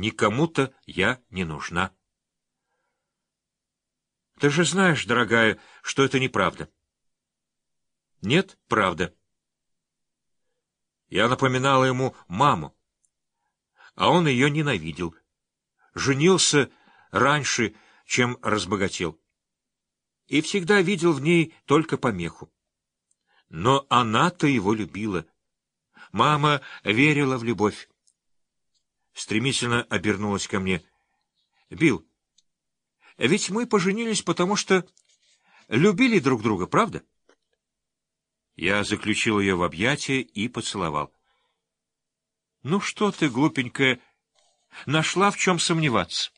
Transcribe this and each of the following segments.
никому-то я не нужна. Ты же знаешь, дорогая, что это неправда. Нет, правда. Я напоминала ему маму, а он ее ненавидел. Женился раньше, чем разбогател. И всегда видел в ней только помеху. Но она-то его любила. Мама верила в любовь. Стремительно обернулась ко мне. — Билл, ведь мы поженились, потому что любили друг друга, правда? Я заключил ее в объятия и поцеловал. — Ну что ты, глупенькая, нашла в чем сомневаться?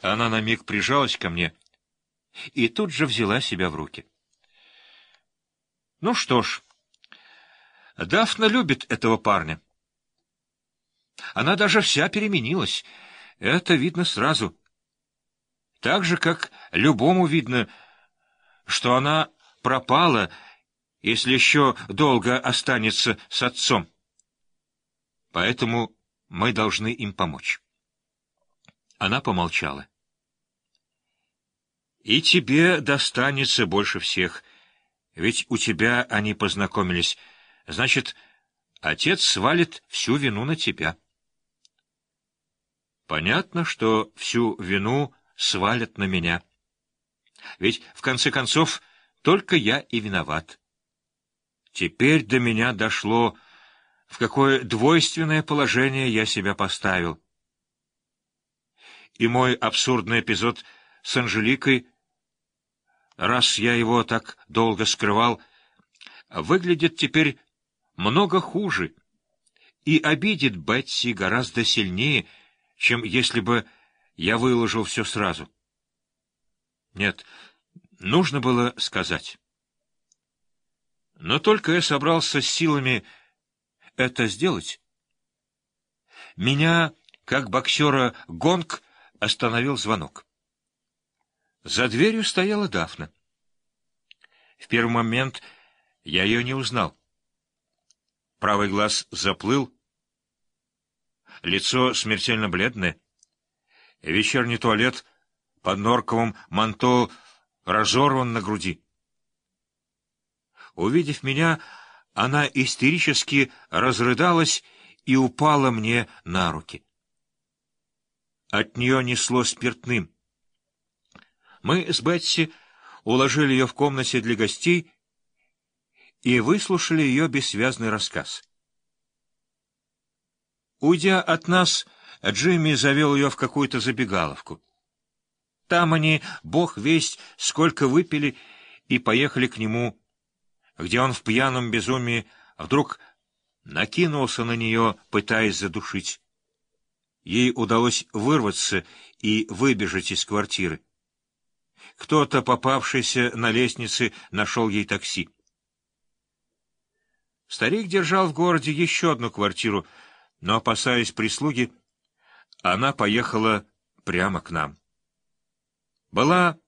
Она на миг прижалась ко мне и тут же взяла себя в руки. — Ну что ж, Дафна любит этого парня. Она даже вся переменилась. Это видно сразу. Так же, как любому видно, что она пропала, если еще долго останется с отцом. Поэтому мы должны им помочь. Она помолчала. И тебе достанется больше всех, ведь у тебя они познакомились. Значит, отец свалит всю вину на тебя. Понятно, что всю вину свалят на меня. Ведь, в конце концов, только я и виноват. Теперь до меня дошло, в какое двойственное положение я себя поставил. И мой абсурдный эпизод с Анжеликой, раз я его так долго скрывал, выглядит теперь много хуже и обидит Бетси гораздо сильнее, чем если бы я выложил все сразу. Нет, нужно было сказать. Но только я собрался с силами это сделать. Меня, как боксера, гонг остановил звонок. За дверью стояла Дафна. В первый момент я ее не узнал. Правый глаз заплыл, лицо смертельно бледное. Вечерний туалет под норковым манто разорван на груди. Увидев меня, она истерически разрыдалась и упала мне на руки. От нее несло спиртным. Мы с Бетси уложили ее в комнате для гостей и выслушали ее бессвязный рассказ. Уйдя от нас, Джимми завел ее в какую-то забегаловку. Там они, бог весть, сколько выпили, и поехали к нему, где он в пьяном безумии вдруг накинулся на нее, пытаясь задушить. Ей удалось вырваться и выбежать из квартиры. Кто-то, попавшийся на лестнице, нашел ей такси. Старик держал в городе еще одну квартиру — но, опасаясь прислуги, она поехала прямо к нам. Была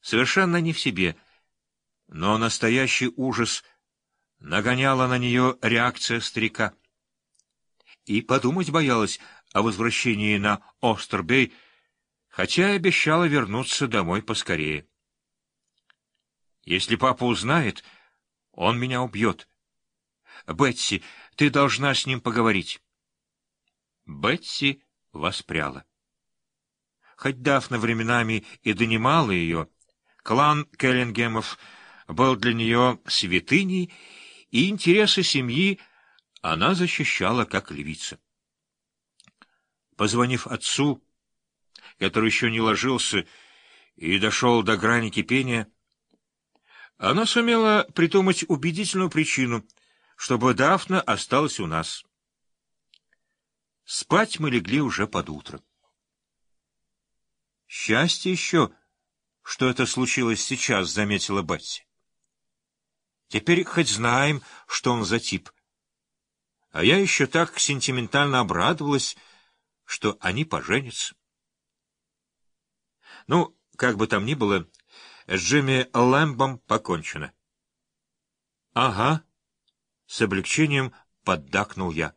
совершенно не в себе, но настоящий ужас нагоняла на нее реакция старика. И подумать боялась о возвращении на Остербей, хотя и обещала вернуться домой поскорее. Если папа узнает, он меня убьет. Бетси, ты должна с ним поговорить. Бетси воспряла. Хоть Дафна временами и донимала ее, клан Келлингемов был для нее святыней, и интересы семьи она защищала как львица. Позвонив отцу, который еще не ложился и дошел до грани кипения, она сумела придумать убедительную причину — чтобы Дафна осталась у нас. Спать мы легли уже под утро. Счастье еще, что это случилось сейчас, — заметила Бетси. Теперь хоть знаем, что он за тип. А я еще так сентиментально обрадовалась, что они поженятся. Ну, как бы там ни было, с Джимми Лэмбом покончено. — Ага, с облегчением поддакнул я.